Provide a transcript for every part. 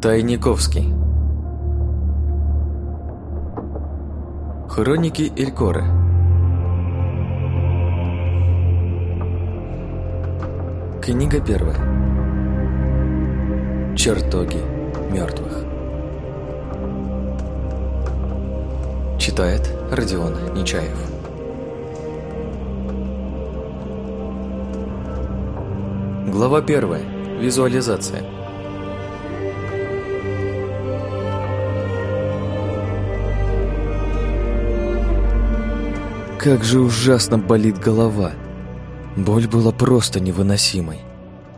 Тайниковский. Хроники Элькоры Книга первая. Чертоги мертвых. Читает Родион Нечаев. Глава первая. Визуализация. Как же ужасно болит голова. Боль была просто невыносимой.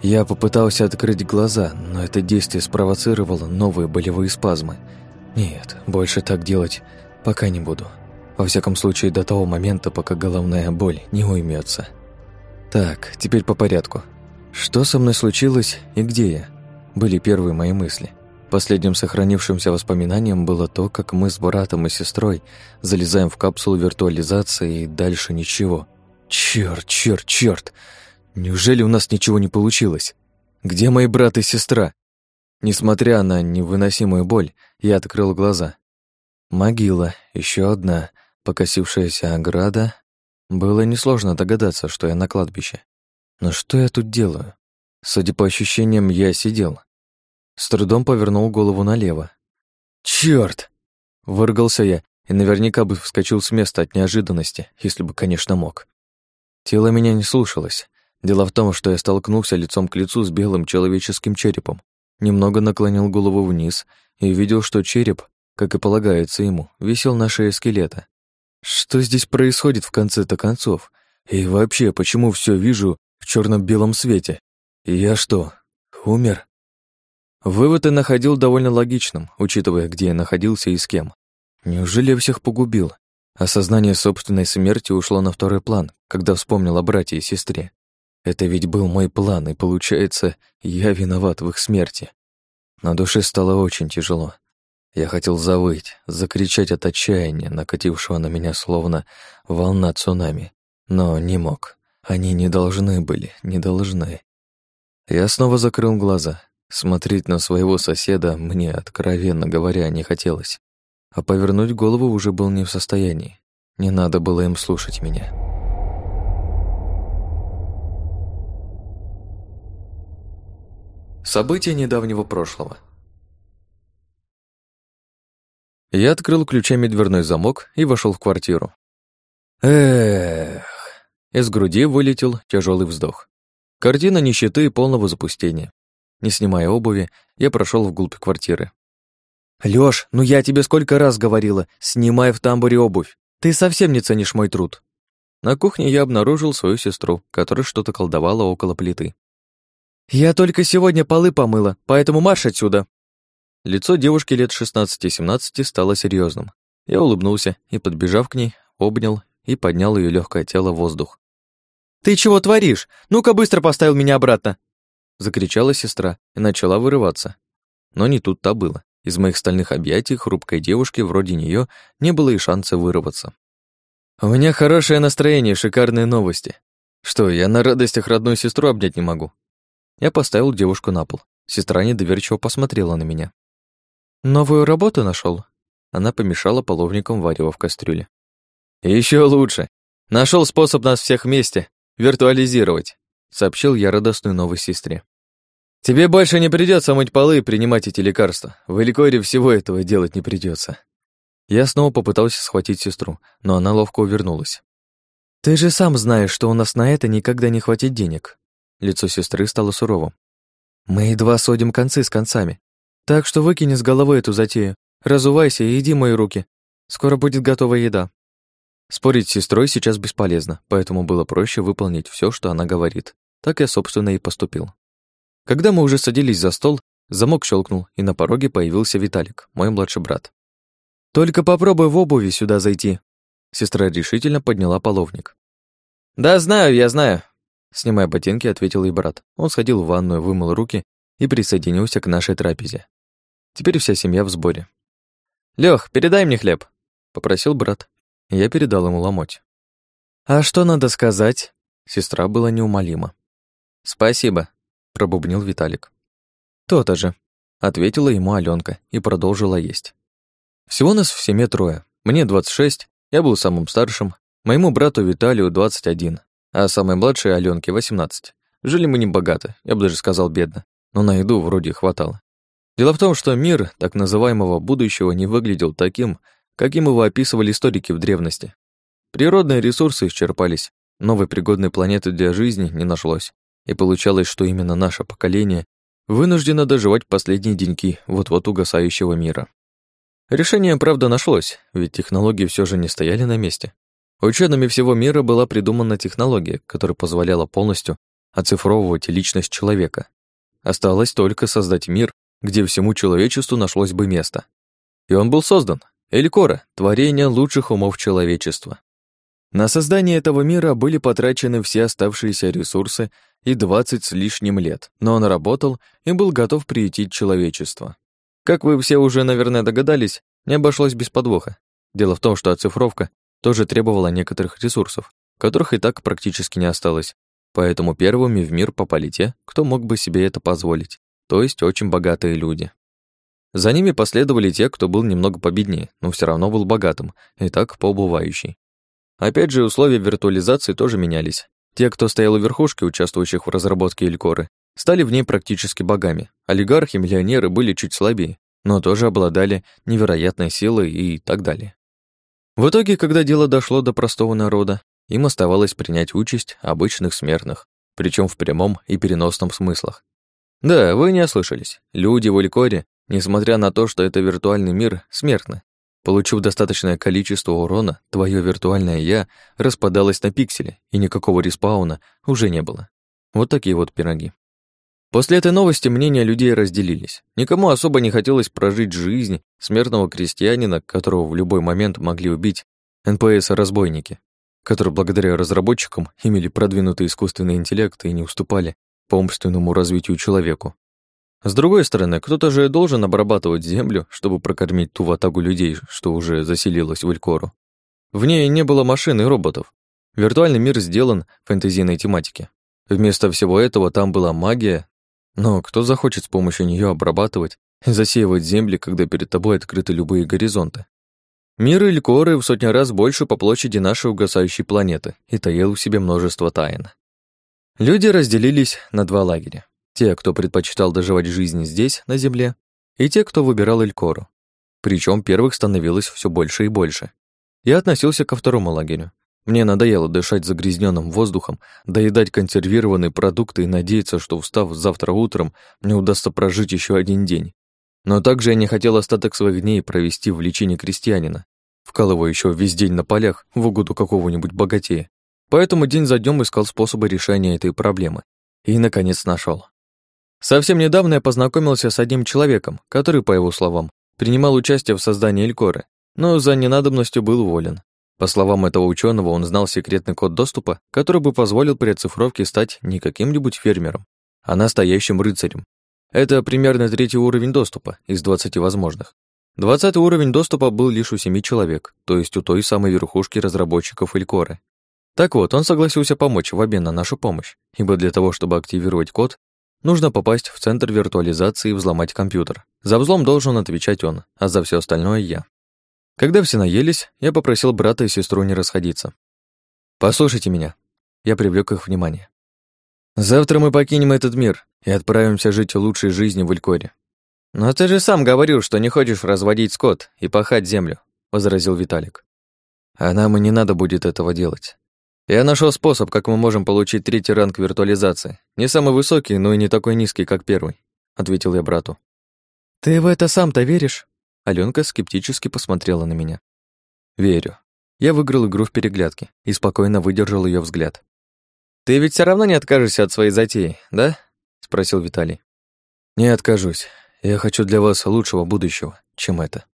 Я попытался открыть глаза, но это действие спровоцировало новые болевые спазмы. Нет, больше так делать пока не буду. Во всяком случае, до того момента, пока головная боль не уймется. Так, теперь по порядку. Что со мной случилось и где я? Были первые мои мысли. Последним сохранившимся воспоминанием было то, как мы с братом и сестрой залезаем в капсулу виртуализации и дальше ничего. Чёрт, чёрт, чёрт! Неужели у нас ничего не получилось? Где мои брат и сестра? Несмотря на невыносимую боль, я открыл глаза. Могила, еще одна, покосившаяся ограда. Было несложно догадаться, что я на кладбище. Но что я тут делаю? Судя по ощущениям, я сидел. С трудом повернул голову налево. Чёрт! Выргался я и наверняка бы вскочил с места от неожиданности, если бы, конечно, мог. Тело меня не слушалось. Дело в том, что я столкнулся лицом к лицу с белым человеческим черепом, немного наклонил голову вниз и видел, что череп, как и полагается ему, висел на шее скелета. Что здесь происходит в конце-то концов? И вообще, почему все вижу в черно-белом свете. И я что, умер? Вывод я находил довольно логичным, учитывая, где я находился и с кем. Неужели я всех погубил? Осознание собственной смерти ушло на второй план, когда вспомнил о брате и сестре. Это ведь был мой план, и получается, я виноват в их смерти. На душе стало очень тяжело. Я хотел завыть, закричать от отчаяния, накатившего на меня словно волна цунами, но не мог. Они не должны были, не должны. Я снова закрыл глаза. Смотреть на своего соседа мне, откровенно говоря, не хотелось. А повернуть голову уже был не в состоянии. Не надо было им слушать меня. События недавнего прошлого. Я открыл ключами дверной замок и вошел в квартиру. Эх, из груди вылетел тяжелый вздох. Картина нищеты и полного запустения. Не снимая обуви, я прошел вглубь квартиры. «Лёш, ну я тебе сколько раз говорила, снимай в тамбуре обувь. Ты совсем не ценишь мой труд». На кухне я обнаружил свою сестру, которая что-то колдовала около плиты. «Я только сегодня полы помыла, поэтому марш отсюда!» Лицо девушки лет 16-17 стало серьезным. Я улыбнулся и, подбежав к ней, обнял и поднял ее легкое тело в воздух. «Ты чего творишь? Ну-ка быстро поставил меня обратно!» Закричала сестра и начала вырываться. Но не тут-то было. Из моих стальных объятий хрупкой девушки вроде нее не было и шанса вырваться. «У меня хорошее настроение, шикарные новости. Что, я на радостях родную сестру обнять не могу?» Я поставил девушку на пол. Сестра недоверчиво посмотрела на меня. «Новую работу нашел? Она помешала половником варево в кастрюле. Еще лучше. Нашел способ нас всех вместе виртуализировать», — сообщил я радостную новость сестре. «Тебе больше не придется мыть полы и принимать эти лекарства. В Эликоре всего этого делать не придется. Я снова попытался схватить сестру, но она ловко увернулась. «Ты же сам знаешь, что у нас на это никогда не хватит денег». Лицо сестры стало суровым. «Мы едва сводим концы с концами. Так что выкини с головы эту затею. Разувайся и иди мои руки. Скоро будет готова еда». Спорить с сестрой сейчас бесполезно, поэтому было проще выполнить все, что она говорит. Так я, собственно, и поступил. Когда мы уже садились за стол, замок щелкнул, и на пороге появился Виталик, мой младший брат. «Только попробуй в обуви сюда зайти». Сестра решительно подняла половник. «Да знаю, я знаю», — снимая ботинки, ответил ей брат. Он сходил в ванную, вымыл руки и присоединился к нашей трапезе. Теперь вся семья в сборе. «Лёх, передай мне хлеб», — попросил брат, я передал ему ломоть. «А что надо сказать?» Сестра была неумолима. «Спасибо», — пробубнил Виталик. «То-то же». ответила ему Аленка и продолжила есть. Всего нас в семье трое. Мне 26, я был самым старшим, моему брату Виталию 21, а самой младшей Аленке 18. Жили мы не богато, я бы даже сказал бедно, но на еду вроде хватало. Дело в том, что мир так называемого будущего не выглядел таким, каким его описывали историки в древности. Природные ресурсы исчерпались, новой пригодной планеты для жизни не нашлось, и получалось, что именно наше поколение вынуждено доживать последние деньки вот-вот угасающего мира. Решение, правда, нашлось, ведь технологии все же не стояли на месте. Учеными всего мира была придумана технология, которая позволяла полностью оцифровывать личность человека. Осталось только создать мир, где всему человечеству нашлось бы место. И он был создан. Элькора — творение лучших умов человечества. На создание этого мира были потрачены все оставшиеся ресурсы и 20 с лишним лет, но он работал и был готов приютить человечество. Как вы все уже, наверное, догадались, не обошлось без подвоха. Дело в том, что оцифровка тоже требовала некоторых ресурсов, которых и так практически не осталось, поэтому первыми в мир попали те, кто мог бы себе это позволить, то есть очень богатые люди. За ними последовали те, кто был немного победнее, но все равно был богатым, и так поубывающий. Опять же, условия виртуализации тоже менялись. Те, кто стоял у верхушки, участвующих в разработке Элькоры, стали в ней практически богами. Олигархи, миллионеры были чуть слабее, но тоже обладали невероятной силой и так далее. В итоге, когда дело дошло до простого народа, им оставалось принять участь обычных смертных, причем в прямом и переносном смыслах. Да, вы не ослышались. Люди в Элькоре, несмотря на то, что это виртуальный мир, смертны. Получив достаточное количество урона, твое виртуальное «я» распадалось на пиксели, и никакого респауна уже не было. Вот такие вот пироги. После этой новости мнения людей разделились. Никому особо не хотелось прожить жизнь смертного крестьянина, которого в любой момент могли убить НПС-разбойники, которые благодаря разработчикам имели продвинутый искусственный интеллект и не уступали по умственному развитию человеку. С другой стороны, кто-то же должен обрабатывать землю, чтобы прокормить ту ватагу людей, что уже заселилась в Элькору. В ней не было машин и роботов. Виртуальный мир сделан фэнтезийной тематике. Вместо всего этого там была магия, но кто захочет с помощью нее обрабатывать и засеивать земли, когда перед тобой открыты любые горизонты? Мир Элькоры в сотни раз больше по площади нашей угасающей планеты и таил в себе множество тайн. Люди разделились на два лагеря. Те, кто предпочитал доживать жизнь здесь, на Земле, и те, кто выбирал Элькору. Причем первых становилось все больше и больше. Я относился ко второму лагерю. Мне надоело дышать загрязненным воздухом, доедать консервированные продукты и надеяться, что, устав завтра утром, мне удастся прожить еще один день. Но также я не хотел остаток своих дней провести в лечении крестьянина, вкалывающего весь день на полях в угоду какого-нибудь богатея. Поэтому день за днем искал способы решения этой проблемы. И, наконец, нашел. Совсем недавно я познакомился с одним человеком, который, по его словам, принимал участие в создании Элькоры, но за ненадобностью был уволен. По словам этого ученого, он знал секретный код доступа, который бы позволил при оцифровке стать не каким-нибудь фермером, а настоящим рыцарем. Это примерно третий уровень доступа из 20 возможных. Двадцатый уровень доступа был лишь у семи человек, то есть у той самой верхушки разработчиков Элькоры. Так вот, он согласился помочь в обмен на нашу помощь, ибо для того, чтобы активировать код, нужно попасть в центр виртуализации и взломать компьютер. За взлом должен отвечать он, а за все остальное я. Когда все наелись, я попросил брата и сестру не расходиться. «Послушайте меня». Я привлек их внимание. «Завтра мы покинем этот мир и отправимся жить лучшей жизнью в Илькоре». «Но ты же сам говорил, что не хочешь разводить скот и пахать землю», — возразил Виталик. «А нам и не надо будет этого делать. Я нашел способ, как мы можем получить третий ранг виртуализации. Не самый высокий, но и не такой низкий, как первый, ответил я брату. Ты в это сам-то веришь? Алёнка скептически посмотрела на меня. Верю. Я выиграл игру в переглядке и спокойно выдержал ее взгляд. Ты ведь все равно не откажешься от своей затеи, да? спросил Виталий. Не откажусь. Я хочу для вас лучшего будущего, чем это.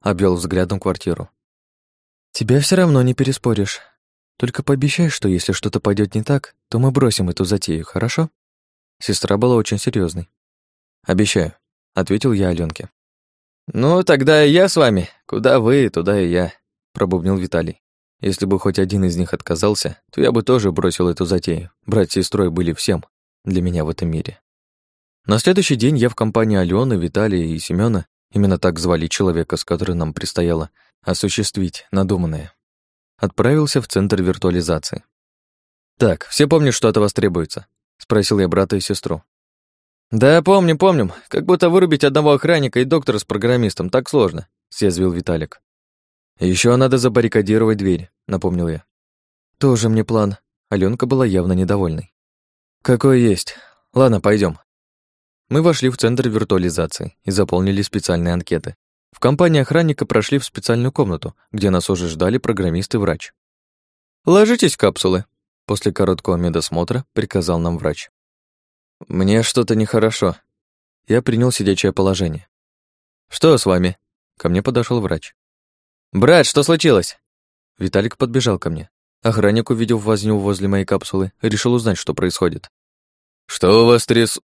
Обвел взглядом квартиру. Тебя все равно не переспоришь. Только пообещай, что если что-то пойдет не так, то мы бросим эту затею, хорошо?» Сестра была очень серьезной. «Обещаю», — ответил я Аленке. «Ну, тогда и я с вами. Куда вы, туда и я», — пробубнил Виталий. Если бы хоть один из них отказался, то я бы тоже бросил эту затею. Брать с сестрой были всем для меня в этом мире. На следующий день я в компании Алены, Виталия и Семёна, именно так звали человека, с которым нам предстояло осуществить надуманное, отправился в центр виртуализации. «Так, все помнят, что от вас требуется?» — спросил я брата и сестру. «Да, помним, помним. Как будто вырубить одного охранника и доктора с программистом так сложно», — съязвил Виталик. Еще надо забаррикадировать дверь», — напомнил я. «Тоже мне план». Аленка была явно недовольной. «Какой есть. Ладно, пойдем. Мы вошли в центр виртуализации и заполнили специальные анкеты. В компании охранника прошли в специальную комнату, где нас уже ждали программист и врач. «Ложитесь в капсулы», — после короткого медосмотра приказал нам врач. «Мне что-то нехорошо». Я принял сидячее положение. «Что с вами?» Ко мне подошел врач. «Брат, что случилось?» Виталик подбежал ко мне. Охранник, увидев возню возле моей капсулы, решил узнать, что происходит. «Что у вас тряс...»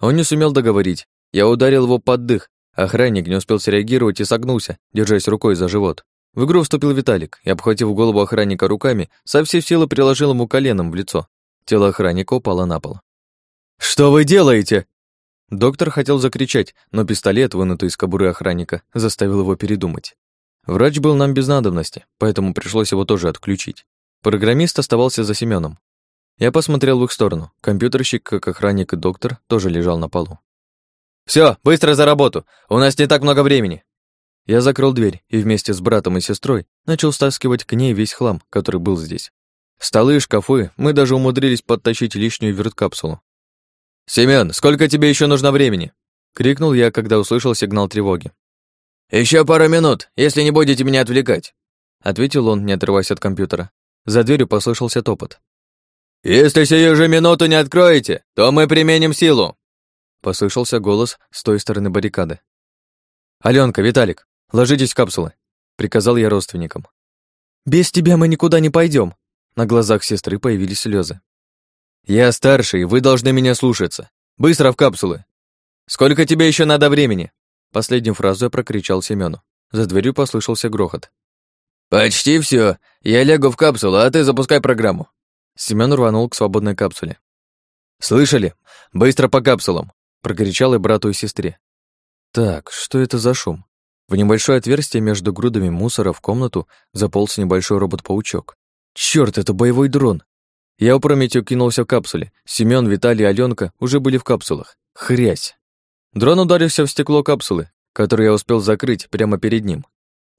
Он не сумел договорить. Я ударил его под дых. Охранник не успел среагировать и согнулся, держась рукой за живот. В игру вступил Виталик и, обхватив голову охранника руками, со всей силы приложил ему коленом в лицо. Тело охранника упало на пол. «Что вы делаете?» Доктор хотел закричать, но пистолет, вынутый из кобуры охранника, заставил его передумать. Врач был нам без надобности, поэтому пришлось его тоже отключить. Программист оставался за Семеном. Я посмотрел в их сторону. Компьютерщик, как охранник и доктор, тоже лежал на полу. Все, быстро за работу! У нас не так много времени!» Я закрыл дверь и вместе с братом и сестрой начал стаскивать к ней весь хлам, который был здесь. Столы и шкафы, мы даже умудрились подтащить лишнюю верткапсулу. «Семён, сколько тебе еще нужно времени?» — крикнул я, когда услышал сигнал тревоги. Еще пару минут, если не будете меня отвлекать», — ответил он, не отрываясь от компьютера. За дверью послышался топот. «Если сию же минуту не откроете, то мы применим силу!» Послышался голос с той стороны баррикады. «Алёнка, Виталик, ложитесь в капсулы», — приказал я родственникам. «Без тебя мы никуда не пойдем. На глазах сестры появились слезы. «Я старший, вы должны меня слушаться. Быстро в капсулы. Сколько тебе еще надо времени?» Последнюю фразу я прокричал Семену. За дверью послышался грохот. «Почти все. Я лягу в капсулу, а ты запускай программу». Семен рванул к свободной капсуле. «Слышали? Быстро по капсулам!» Прокричал и брату и сестре. Так, что это за шум? В небольшое отверстие между грудами мусора в комнату заполз небольшой робот-паучок. Черт, это боевой дрон! Я опрометью кинулся в капсуле. Семен, Виталий и Аленка уже были в капсулах. Хрясь! Дрон ударился в стекло капсулы, которое я успел закрыть прямо перед ним.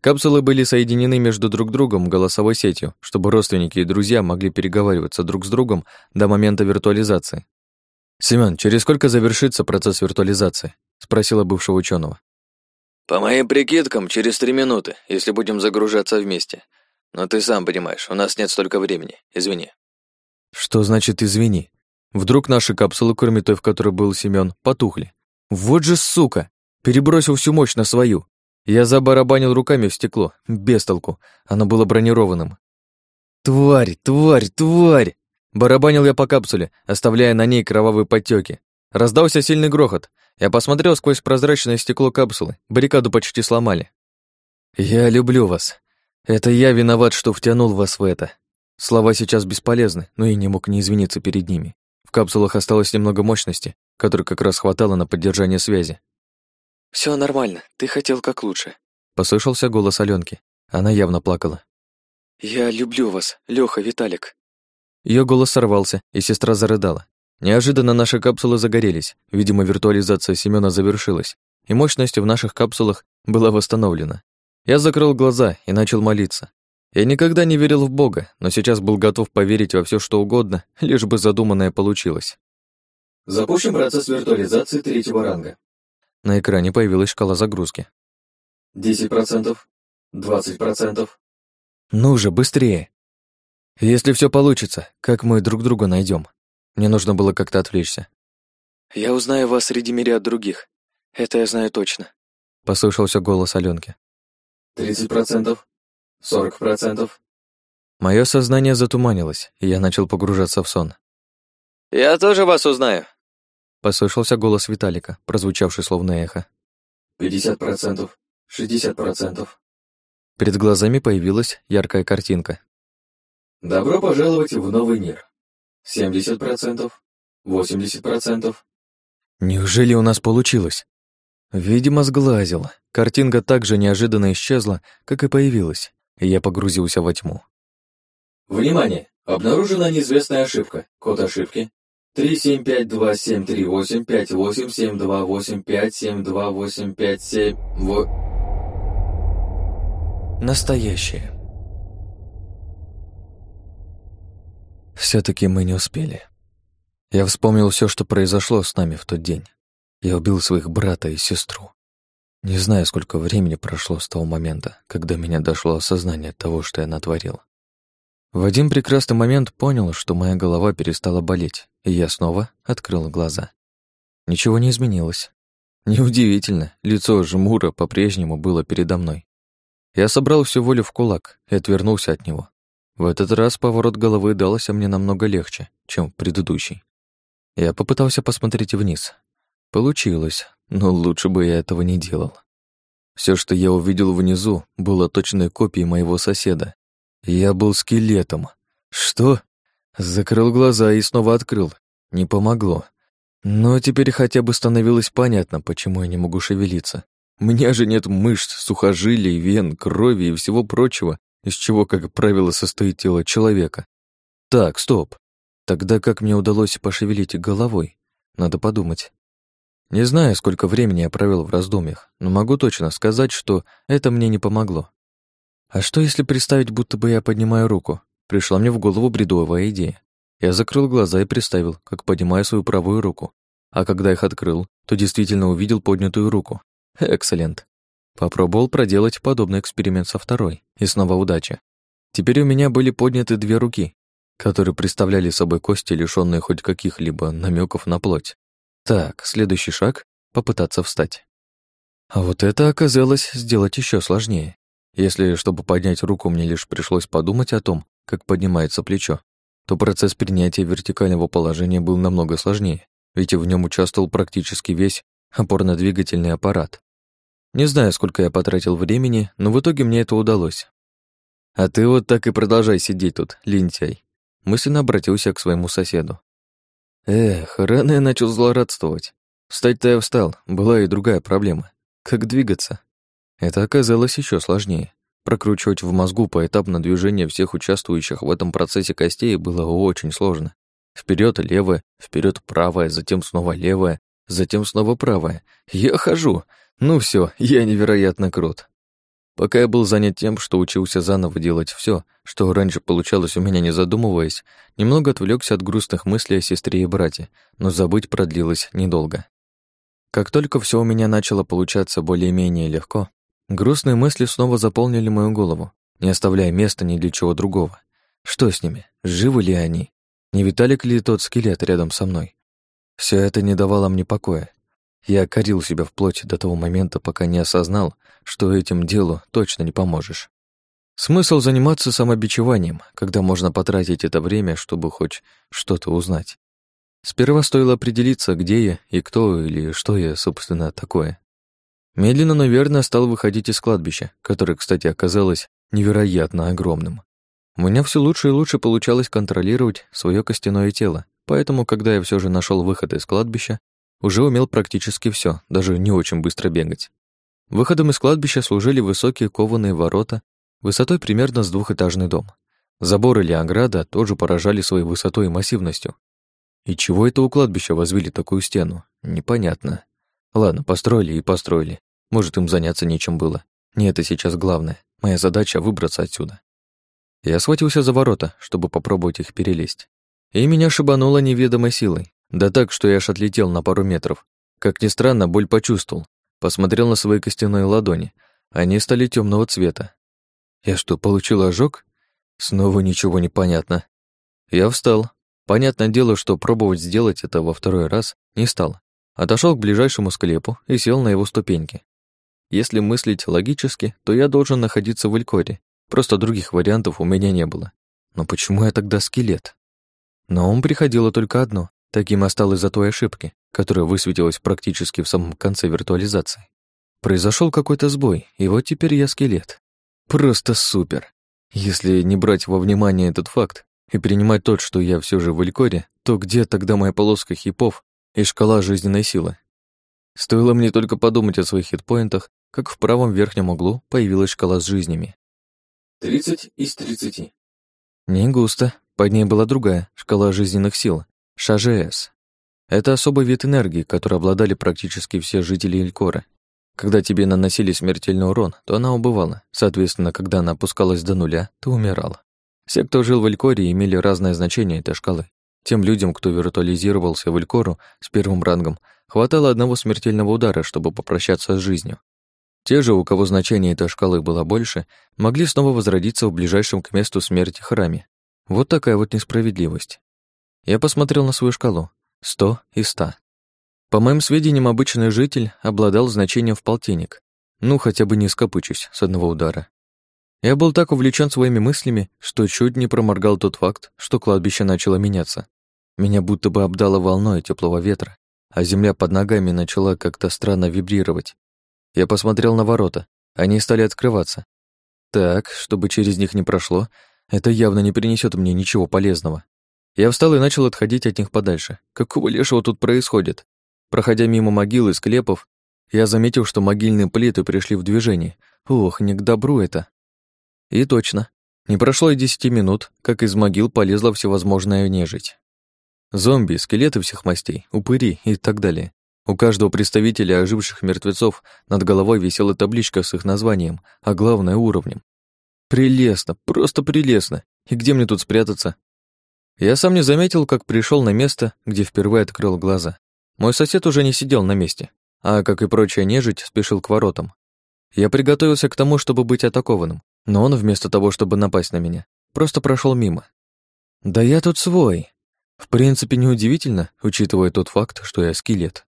Капсулы были соединены между друг другом голосовой сетью, чтобы родственники и друзья могли переговариваться друг с другом до момента виртуализации. «Семён, через сколько завершится процесс виртуализации?» — спросила бывшего ученого. «По моим прикидкам, через три минуты, если будем загружаться вместе. Но ты сам понимаешь, у нас нет столько времени, извини». «Что значит «извини»? Вдруг наши капсулы, кроме той, в которой был Семён, потухли, вот же сука! Перебросил всю мощь на свою. Я забарабанил руками в стекло, без толку. Оно было бронированным. Тварь, тварь, тварь! Барабанил я по капсуле, оставляя на ней кровавые подтеки. Раздался сильный грохот. Я посмотрел сквозь прозрачное стекло капсулы. Баррикаду почти сломали. Я люблю вас. Это я виноват, что втянул вас в это. Слова сейчас бесполезны, но и не мог не извиниться перед ними. В капсулах осталось немного мощности, которой как раз хватало на поддержание связи. Все нормально, ты хотел как лучше», — послышался голос Аленки. Она явно плакала. «Я люблю вас, Лёха, Виталик». Ее голос сорвался, и сестра зарыдала. Неожиданно наши капсулы загорелись. Видимо, виртуализация Семёна завершилась, и мощность в наших капсулах была восстановлена. Я закрыл глаза и начал молиться. Я никогда не верил в Бога, но сейчас был готов поверить во все, что угодно, лишь бы задуманное получилось. Запущен процесс виртуализации третьего ранга. На экране появилась шкала загрузки. 10%, 20%. Ну же, быстрее. Если все получится, как мы друг друга найдем? Мне нужно было как-то отвлечься. Я узнаю вас среди мириад других. Это я знаю точно. Послышался голос Аленки. 30%, 40%. Мое сознание затуманилось, и я начал погружаться в сон. «Я тоже вас узнаю», Послышался голос Виталика, прозвучавший словно эхо. «Пятьдесят процентов, шестьдесят процентов». Перед глазами появилась яркая картинка. «Добро пожаловать в новый мир. Семьдесят процентов, восемьдесят процентов». Неужели у нас получилось? Видимо, сглазил. Картинка так же неожиданно исчезла, как и появилась, и я погрузился во тьму. Внимание! Обнаружена неизвестная ошибка. Код ошибки 3752738587285728575 во... Настоящее. Все таки мы не успели. Я вспомнил все, что произошло с нами в тот день. Я убил своих брата и сестру. Не знаю, сколько времени прошло с того момента, когда меня дошло осознание того, что я натворил. В один прекрасный момент понял, что моя голова перестала болеть, и я снова открыл глаза. Ничего не изменилось. Неудивительно, лицо жмура по-прежнему было передо мной. Я собрал всю волю в кулак и отвернулся от него. В этот раз поворот головы дался мне намного легче, чем предыдущий. Я попытался посмотреть вниз. Получилось, но лучше бы я этого не делал. Все, что я увидел внизу, было точной копией моего соседа, я был скелетом. Что? Закрыл глаза и снова открыл. Не помогло. Но теперь хотя бы становилось понятно, почему я не могу шевелиться. У меня же нет мышц, сухожилий, вен, крови и всего прочего, из чего, как правило, состоит тело человека. Так, стоп. Тогда как мне удалось пошевелить головой? Надо подумать. Не знаю, сколько времени я провел в раздумьях, но могу точно сказать, что это мне не помогло. А что, если представить, будто бы я поднимаю руку? Пришла мне в голову бредовая идея. Я закрыл глаза и представил, как поднимаю свою правую руку. А когда их открыл, то действительно увидел поднятую руку. Экселент. Попробовал проделать подобный эксперимент со второй, и снова удача. Теперь у меня были подняты две руки, которые представляли собой кости, лишённые хоть каких-либо намеков на плоть. Так, следующий шаг — попытаться встать. А вот это оказалось сделать еще сложнее. Если, чтобы поднять руку, мне лишь пришлось подумать о том, как поднимается плечо, то процесс принятия вертикального положения был намного сложнее, ведь в нем участвовал практически весь опорно-двигательный аппарат. Не знаю, сколько я потратил времени, но в итоге мне это удалось. «А ты вот так и продолжай сидеть тут, лентяй», мысленно обратился к своему соседу. Эх, рано я начал злорадствовать. Встать-то я встал, была и другая проблема. Как двигаться? Это оказалось еще сложнее. Прокручивать в мозгу поэтапно движение всех участвующих в этом процессе костей было очень сложно. Вперед левое, вперед правое, затем снова левое, затем снова правое. Я хожу. Ну все, я невероятно крут. Пока я был занят тем, что учился заново делать все, что раньше получалось у меня не задумываясь, немного отвлекся от грустных мыслей о сестре и брате, но забыть продлилось недолго. Как только все у меня начало получаться более-менее легко, Грустные мысли снова заполнили мою голову, не оставляя места ни для чего другого. Что с ними? Живы ли они? Не Виталик ли тот скелет рядом со мной? Все это не давало мне покоя. Я корил себя вплоть до того момента, пока не осознал, что этим делу точно не поможешь. Смысл заниматься самобичеванием, когда можно потратить это время, чтобы хоть что-то узнать. Сперва стоило определиться, где я и кто или что я, собственно, такое. Медленно, но верно стал выходить из кладбища, которое, кстати, оказалось невероятно огромным. У меня все лучше и лучше получалось контролировать свое костяное тело, поэтому, когда я все же нашел выход из кладбища, уже умел практически все, даже не очень быстро бегать. Выходом из кладбища служили высокие кованые ворота, высотой примерно с двухэтажный дом. Забор или ограда тоже поражали своей высотой и массивностью. И чего это у кладбища возвели такую стену? Непонятно. Ладно, построили и построили. Может, им заняться нечем было. Не это сейчас главное. Моя задача — выбраться отсюда. Я схватился за ворота, чтобы попробовать их перелезть. И меня шибануло неведомой силой. Да так, что я аж отлетел на пару метров. Как ни странно, боль почувствовал. Посмотрел на свои костяные ладони. Они стали темного цвета. Я что, получил ожог? Снова ничего не понятно. Я встал. Понятное дело, что пробовать сделать это во второй раз не стал. Отошел к ближайшему склепу и сел на его ступеньки. Если мыслить логически, то я должен находиться в Элькоре. Просто других вариантов у меня не было. Но почему я тогда скелет? На ум приходило только одно. Таким осталось за той ошибки, которая высветилась практически в самом конце виртуализации. Произошел какой-то сбой, и вот теперь я скелет. Просто супер. Если не брать во внимание этот факт и принимать тот, что я все же в Элькоре, то где тогда моя полоска хипов и шкала жизненной силы. Стоило мне только подумать о своих хитпоинтах, как в правом верхнем углу появилась шкала с жизнями. 30 из 30. Не густо. Под ней была другая, шкала жизненных сил, ШАЖС. Это особый вид энергии, который обладали практически все жители Илькора. Когда тебе наносили смертельный урон, то она убывала. Соответственно, когда она опускалась до нуля, то умирала. Все, кто жил в Элькоре, имели разное значение этой шкалы. Тем людям, кто виртуализировался в Элькору с первым рангом, хватало одного смертельного удара, чтобы попрощаться с жизнью. Те же, у кого значение этой шкалы было больше, могли снова возродиться в ближайшем к месту смерти храме. Вот такая вот несправедливость. Я посмотрел на свою шкалу. Сто и ста. По моим сведениям, обычный житель обладал значением в полтинник. Ну, хотя бы не скопычусь с одного удара. Я был так увлечен своими мыслями, что чуть не проморгал тот факт, что кладбище начало меняться. Меня будто бы обдало волной теплого ветра, а земля под ногами начала как-то странно вибрировать. Я посмотрел на ворота. Они стали открываться. Так, чтобы через них не прошло, это явно не принесет мне ничего полезного. Я встал и начал отходить от них подальше. Какого лешего тут происходит? Проходя мимо могил и склепов, я заметил, что могильные плиты пришли в движение. Ох, не к добру это. И точно. Не прошло и десяти минут, как из могил полезла всевозможная нежить. Зомби, скелеты всех мастей, упыри и так далее. У каждого представителя оживших мертвецов над головой висела табличка с их названием, а главное — уровнем. Прелестно, просто прелестно. И где мне тут спрятаться? Я сам не заметил, как пришел на место, где впервые открыл глаза. Мой сосед уже не сидел на месте, а, как и прочая нежить, спешил к воротам. Я приготовился к тому, чтобы быть атакованным, но он, вместо того, чтобы напасть на меня, просто прошел мимо. Да я тут свой. В принципе, неудивительно, учитывая тот факт, что я скелет.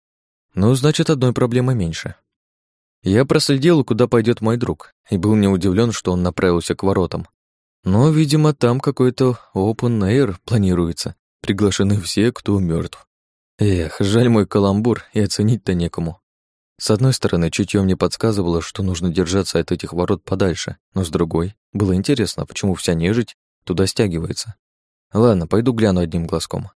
Ну, значит, одной проблемы меньше. Я проследил, куда пойдет мой друг, и был не удивлен, что он направился к воротам. Но, видимо, там какой-то open air планируется. Приглашены все, кто мертв. Эх, жаль мой каламбур, и оценить-то некому. С одной стороны, чутье мне подсказывало, что нужно держаться от этих ворот подальше, но с другой, было интересно, почему вся нежить туда стягивается. Ладно, пойду гляну одним глазком.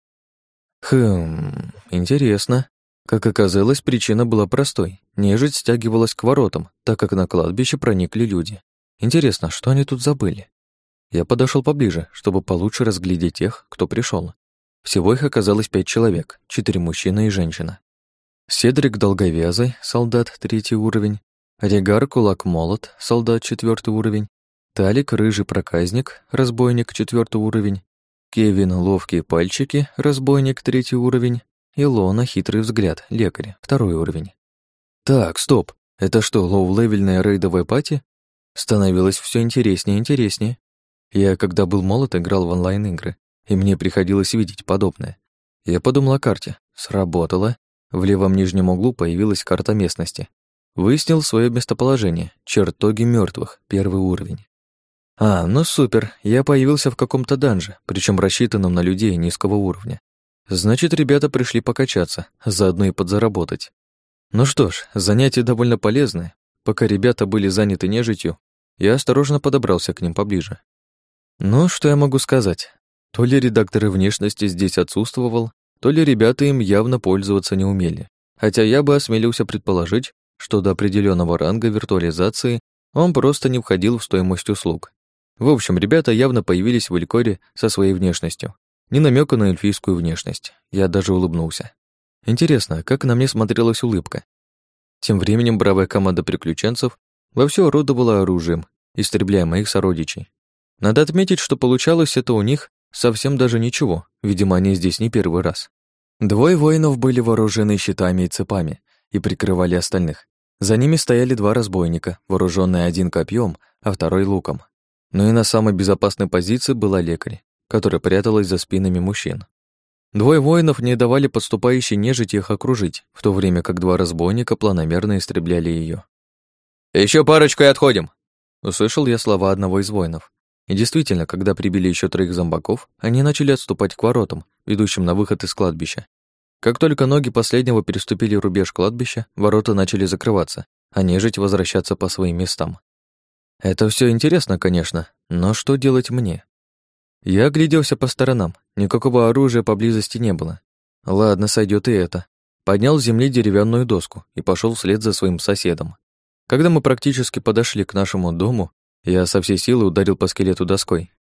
Хм, интересно. Как оказалось, причина была простой. Нежить стягивалась к воротам, так как на кладбище проникли люди. Интересно, что они тут забыли? Я подошел поближе, чтобы получше разглядеть тех, кто пришел. Всего их оказалось пять человек, четыре мужчины и женщина. Седрик Долговязый, солдат, третий уровень, Регар Кулак-Молот, солдат, четвертый уровень, Талик Рыжий Проказник, разбойник, четвертый уровень, Кевин Ловкие Пальчики, разбойник, третий уровень, Илона Хитрый Взгляд, лекарь, второй уровень. Так, стоп, это что, лоу-левельная рейдовая пати? Становилось все интереснее и интереснее. Я, когда был молод, играл в онлайн-игры, и мне приходилось видеть подобное. Я подумал о карте. Сработало. В левом нижнем углу появилась карта местности. Выяснил свое местоположение. Чертоги мертвых, первый уровень. А, ну супер, я появился в каком-то данже, причем рассчитанном на людей низкого уровня. Значит, ребята пришли покачаться, заодно и подзаработать. Ну что ж, занятие довольно полезное. Пока ребята были заняты нежитью, я осторожно подобрался к ним поближе. Ну, что я могу сказать? То ли редакторы внешности здесь отсутствовал, то ли ребята им явно пользоваться не умели. Хотя я бы осмелился предположить, что до определенного ранга виртуализации он просто не входил в стоимость услуг. В общем, ребята явно появились в Элькоре со своей внешностью. Ни намека на эльфийскую внешность. Я даже улыбнулся. Интересно, как на мне смотрелась улыбка. Тем временем бравая команда приключенцев вовсю орудовала оружием, истребляя моих сородичей. Надо отметить, что получалось это у них совсем даже ничего, видимо, они здесь не первый раз. Двое воинов были вооружены щитами и цепами и прикрывали остальных. За ними стояли два разбойника, вооруженные один копьем, а второй луком. Но и на самой безопасной позиции была лекарь которая пряталась за спинами мужчин. Двое воинов не давали подступающей нежити их окружить, в то время как два разбойника планомерно истребляли ее. Еще парочку и отходим!» Услышал я слова одного из воинов. И действительно, когда прибили еще троих зомбаков, они начали отступать к воротам, ведущим на выход из кладбища. Как только ноги последнего переступили рубеж кладбища, ворота начали закрываться, а нежить возвращаться по своим местам. Это все интересно, конечно, но что делать мне? Я огляделся по сторонам. Никакого оружия поблизости не было. Ладно, сойдет и это. поднял с земли деревянную доску и пошел вслед за своим соседом. Когда мы практически подошли к нашему дому, я со всей силы ударил по скелету доской.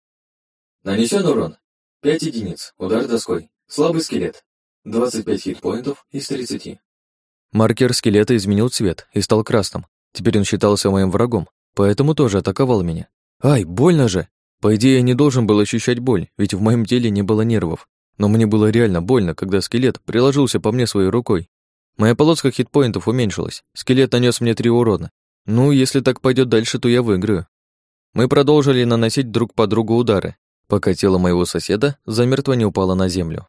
Нанесен урон. 5 единиц. Удар доской. Слабый скелет. 25 хитпоинтов из 30. Маркер скелета изменил цвет и стал красным. Теперь он считался моим врагом, поэтому тоже атаковал меня. Ай, больно же! По идее, я не должен был ощущать боль, ведь в моем теле не было нервов. Но мне было реально больно, когда скелет приложился по мне своей рукой. Моя полоска хитпоинтов уменьшилась. Скелет нанес мне три урона. Ну, если так пойдет дальше, то я выиграю. Мы продолжили наносить друг по другу удары, пока тело моего соседа замертво не упало на землю.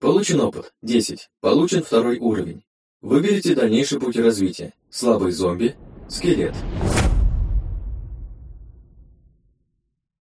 Получен опыт. 10. Получен второй уровень. Выберите дальнейший путь развития. Слабый зомби. Скелет.